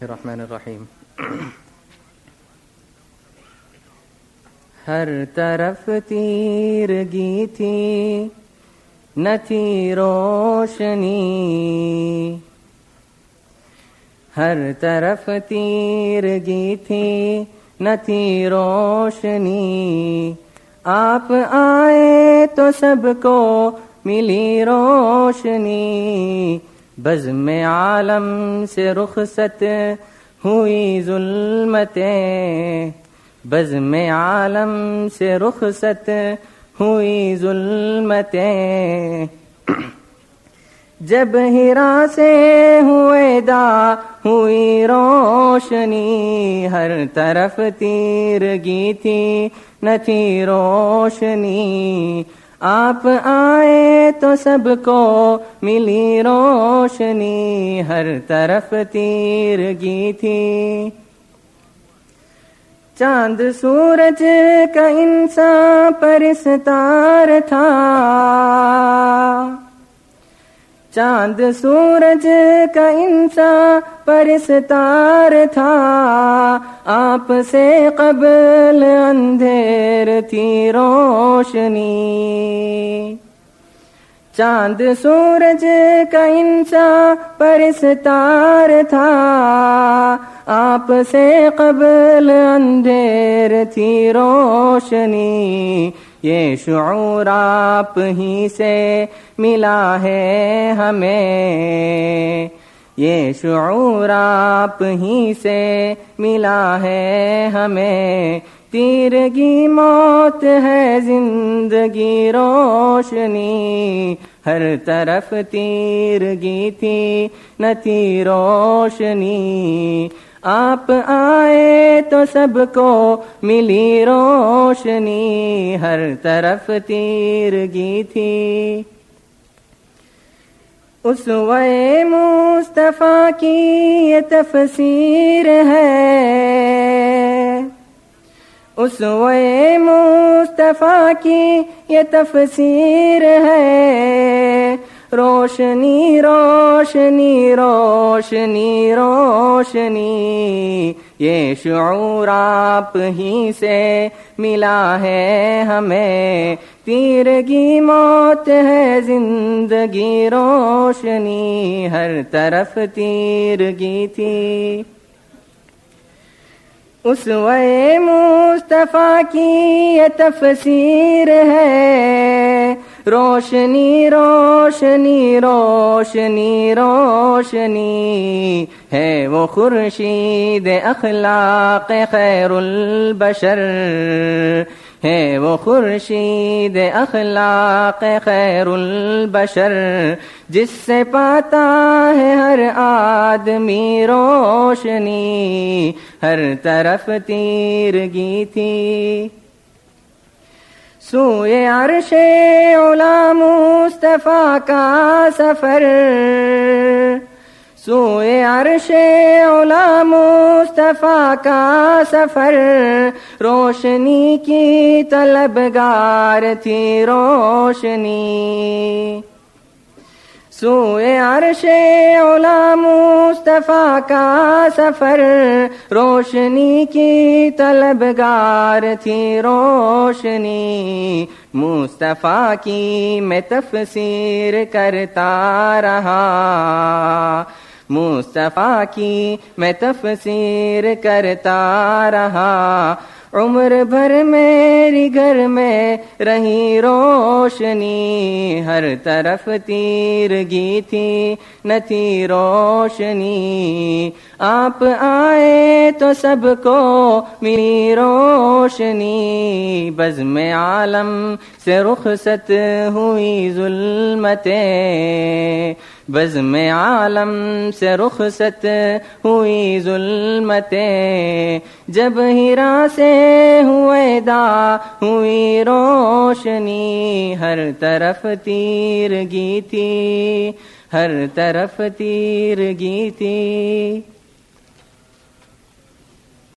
الرحمن الرحیم ہر طرف تیرگی تھی نہ تھی روشنی ہر طرف تیرگی تھی نہ تھی روشنی آپ آئے تو سب کو ملی روشنی بز میں عالم سے رخصت ہوئی ظلمتیں بز میں عالم سے رخصت ہوئی ظلمتیں جب ہیرا سے ہوئے دا ہوئی روشنی، ہر طرف تیرگی تھی، نہ تھی روشنی۔ آپ آئے تو سب کو ملی روشنی، ہر طرف تیرگی تھی۔ چاند سورج کا انسان پرستار تھا۔ چاند سورج کا انسان پرستار تھا، آپ سے قبل اندھیر تھی روشنی۔ چاند سورج کا انسان پرستار تھا، آپ سے قبل اندھیر تھی روشنی۔ یہ شعور آپ ہی سے ملا ہے ہمیں۔ یہ شعور آپ ہی سے ملا ہے ہمیں۔ تیرگی موت ہے زندگی روشنی۔ ہر طرف تیرگی تھی نہ تھی روشنی۔ آپ آئے تو سب کو ملی روشنی، ہر طرف تیرگی تھی۔ اس وے مصطفیٰ کی یہ تفسیر ہے۔ اس وے مصطفیٰ کی یہ تفسیر ہے۔ روشنی روشنی روشنی روشنی۔ یہ شعور آپ ہی سے ملا ہے ہمیں۔ تیرگی موت ہے، زندگی روشنی۔ ہر طرف تیرگی تھی۔ اس وے مصطفیٰ کی یہ تفسیر ہے۔ روشنی روشنی روشنی روشنی ہے وہ خورشید اخلاق خیر البشر ہے وہ خورشید اخلاق خیر البشر جس سے پاتا ہے ہر آدمی روشنی، ہر طرف تیرگی تھی۔ سوئے عرش اولا مصطفیٰ کا سفر۔ سوئے عرش اولا مصطفیٰ کا سفر۔ روشنی کی طلبگار تھی روشنی۔ سوئے عرش اولا مصطفیٰ کا سفر روشنی کی طلبگار تھی روشنی مصطفیٰ کی میں تفسیر کرتا رہا مصطفیٰ کی میں تفسیر کرتا رہا عمر بھر میری گھر میں رہی روشنی، ہر طرف تیرگی تھی، نہ تھی روشنی۔ آپ آئے تو سب کو میری روشنی۔ بز میں عالم سے رخصت ہوئی ظلمتیں۔ بز میں عالم سے رخصت ہوئی ظلمتیں۔ جب ہیرا سے ہوئے دا، ہوئی روشنی۔ ہر طرف تیرگی تھی، ہر طرف تیرگی تھی۔